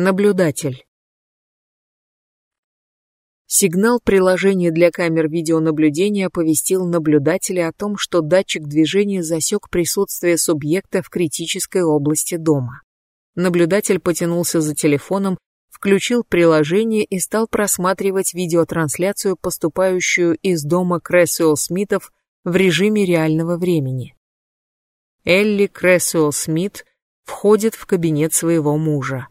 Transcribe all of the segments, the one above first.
Наблюдатель. Сигнал приложения для камер видеонаблюдения оповестил наблюдателя о том, что датчик движения засек присутствие субъекта в критической области дома. Наблюдатель потянулся за телефоном, включил приложение и стал просматривать видеотрансляцию, поступающую из дома Крэсуэлл Смитов в режиме реального времени. Элли Крэсуэлл Смит входит в кабинет своего мужа.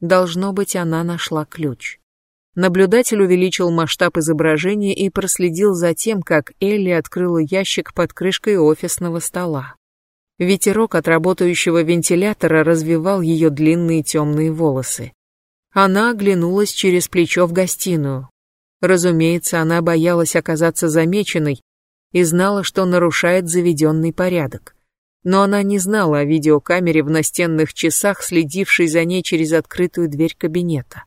Должно быть, она нашла ключ. Наблюдатель увеличил масштаб изображения и проследил за тем, как Элли открыла ящик под крышкой офисного стола. Ветерок от работающего вентилятора развивал ее длинные темные волосы. Она оглянулась через плечо в гостиную. Разумеется, она боялась оказаться замеченной и знала, что нарушает заведенный порядок. Но она не знала о видеокамере в настенных часах, следившей за ней через открытую дверь кабинета.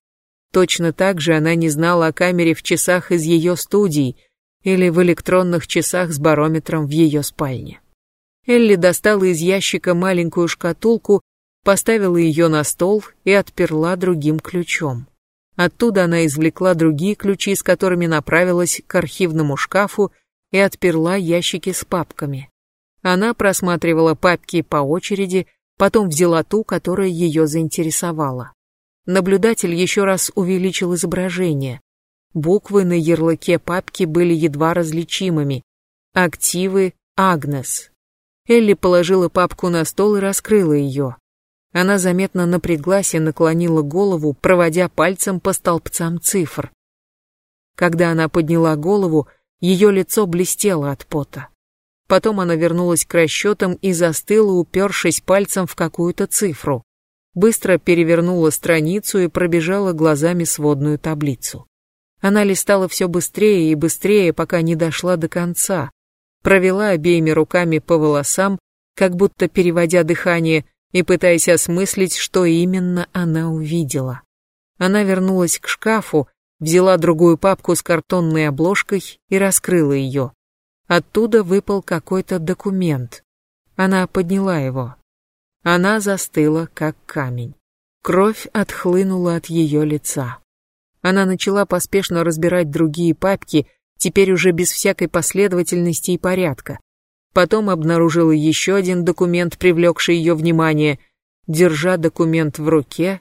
Точно так же она не знала о камере в часах из ее студии или в электронных часах с барометром в ее спальне. Элли достала из ящика маленькую шкатулку, поставила ее на стол и отперла другим ключом. Оттуда она извлекла другие ключи, с которыми направилась к архивному шкафу и отперла ящики с папками. Она просматривала папки по очереди, потом взяла ту, которая ее заинтересовала. Наблюдатель еще раз увеличил изображение. Буквы на ярлыке папки были едва различимыми. Активы Агнес. Элли положила папку на стол и раскрыла ее. Она заметно напряглась и наклонила голову, проводя пальцем по столбцам цифр. Когда она подняла голову, ее лицо блестело от пота. Потом она вернулась к расчетам и застыла, упершись пальцем в какую-то цифру быстро перевернула страницу и пробежала глазами сводную таблицу. Она листала все быстрее и быстрее, пока не дошла до конца. Провела обеими руками по волосам, как будто переводя дыхание и пытаясь осмыслить, что именно она увидела. Она вернулась к шкафу, взяла другую папку с картонной обложкой и раскрыла ее. Оттуда выпал какой-то документ. Она подняла его. Она застыла, как камень. Кровь отхлынула от ее лица. Она начала поспешно разбирать другие папки, теперь уже без всякой последовательности и порядка. Потом обнаружила еще один документ, привлекший ее внимание. Держа документ в руке,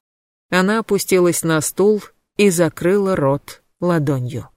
она опустилась на стул и закрыла рот ладонью.